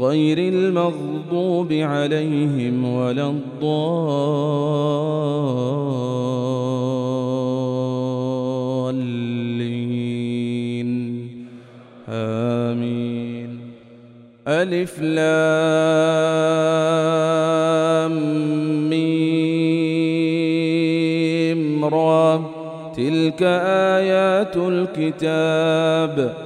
غير المغضوب عليهم ولا الضالين. آمين. ألف لام ميم را. تلك آيات الكتاب.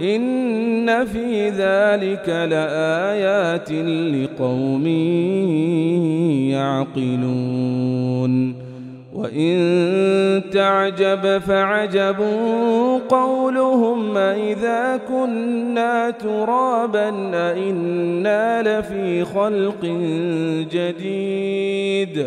إن في ذلك لآيات لقوم يعقلون وإن تعجب فعجب قولهم إذا كنا ترابا أئنا لفي خلق جديد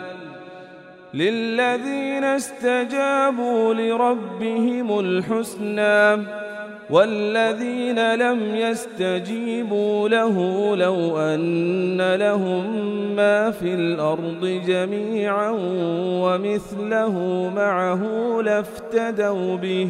للذين استجابوا لربهم الحسنى والذين لم يستجيبوا له لو أن لهم ما في الأرض جميعا ومثله معه لافتدوا به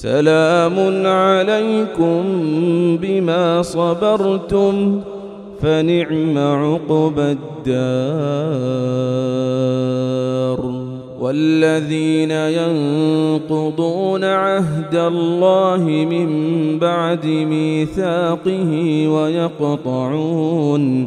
سلام عليكم بما صبرتم فنعم عقبى الدار. والذين ينقضون عهد الله من بعد ميثاقه ويقطعون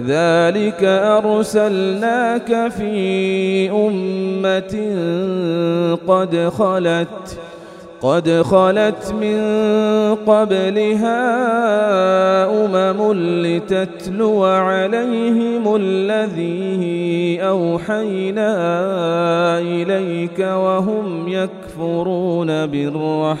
كذلك أرسلناك في أمة قد خلت قد خلت من قبلها أمم لتتلو عليهم الذي أوحينا إليك وهم يكفرون بالرحمن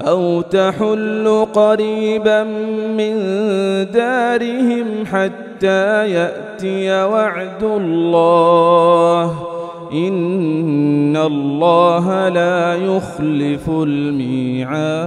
أو تحل قريبا من دارهم حتى يأتي وعد الله. إن الله لا يخلف الميعاد.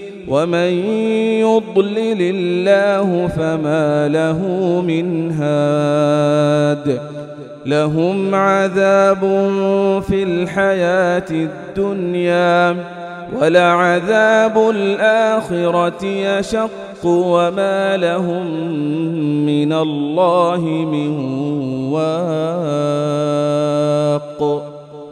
ومن يضلل الله فما له من هاد لهم عذاب في الحياة الدنيا ولعذاب الآخرة يشق وما لهم من الله من واق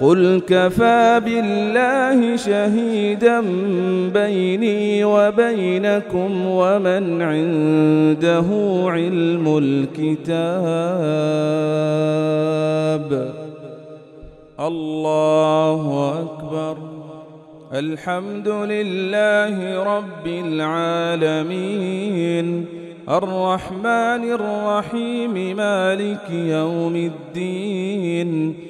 قل كفى بالله شهيدا بيني وبينكم ومن عنده علم الكتاب. الله أكبر. الحمد لله رب العالمين. الرحمن الرحيم مالك يوم الدين.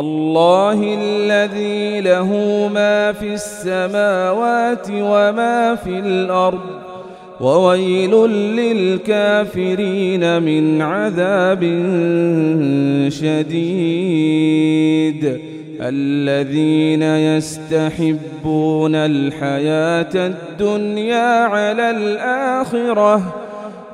الله الذي له ما في السماوات وما في الأرض وويل للكافرين من عذاب شديد. الذين يستحبون الحياة الدنيا على الآخرة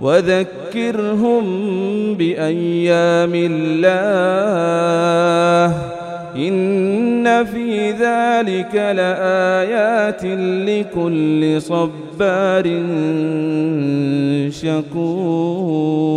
وذكرهم بأيام الله إن في ذلك لآيات لكل صبار شكور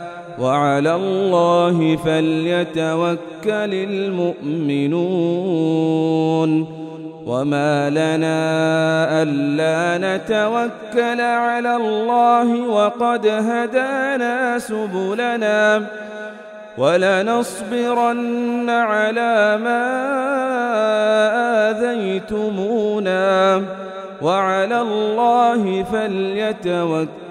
وعلى الله فليتوكل المؤمنون وما لنا ألا نتوكل على الله وقد هدانا سبلنا ولنصبرن على ما آذيتمونا وعلى الله فليتوكل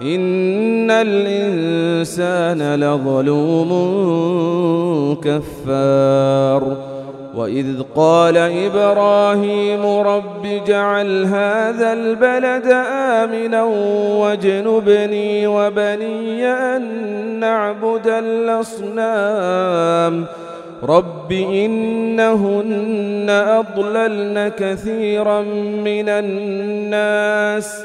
إن الإنسان لظلوم كفار وإذ قال إبراهيم رب جعل هذا البلد آمنا واجنبني وبني أن نعبد الأصنام رب إنهن أضللن كثيرا من الناس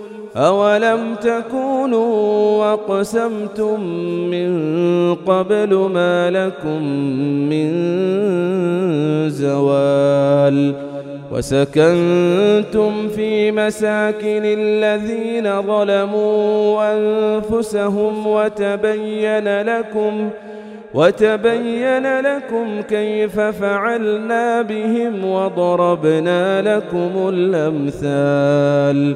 أولم تكونوا وقسمتم من قبل ما لكم من زوال وسكنتم في مساكن الذين ظلموا أنفسهم وتبين لكم وتبين لكم كيف فعلنا بهم وضربنا لكم الأمثال